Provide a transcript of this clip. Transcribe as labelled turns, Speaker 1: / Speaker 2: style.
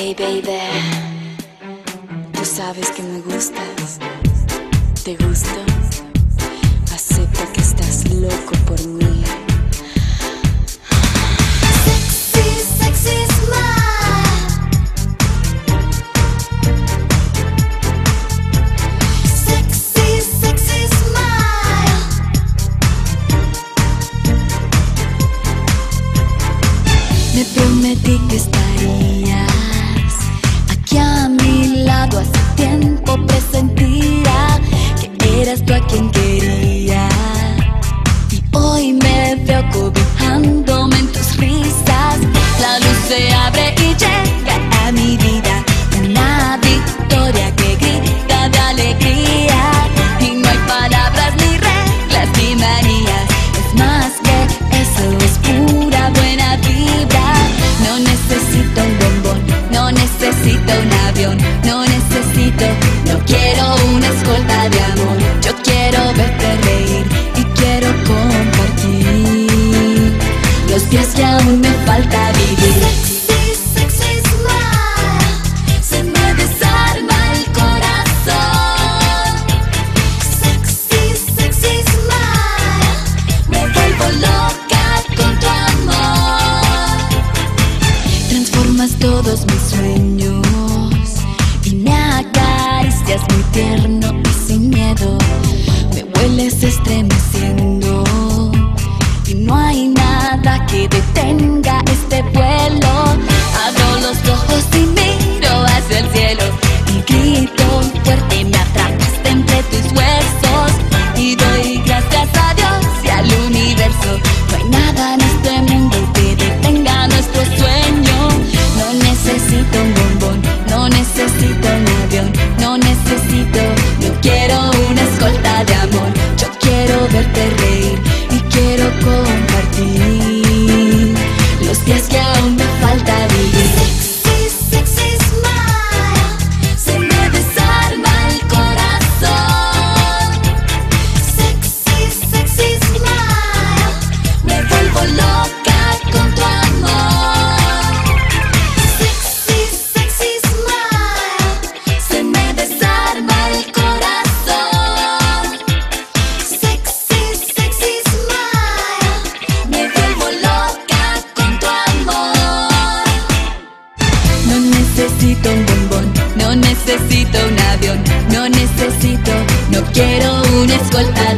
Speaker 1: Hey baby, tú sabes que me gustas, te gusto, acepta que estás loco por mí. Sexy, sexy smile. Sexy, sexy smile. Me prometí que estás hace tiempo presentía que eras tú a quien quería. Y hoy me veo cobijándome en tus risas. La luz se abre y llega a mi vida. Una victoria que grita de alegría. Y no hay palabras, ni reglas, ni manías. Es más que eso, es pura buena vibra. No necesito un bombón, no necesito un avión. todos mis sueños y me acaricias muy tierno y sin miedo. Me hueles estremecer. necesitas. No necesito un avión, no necesito, no quiero una escolta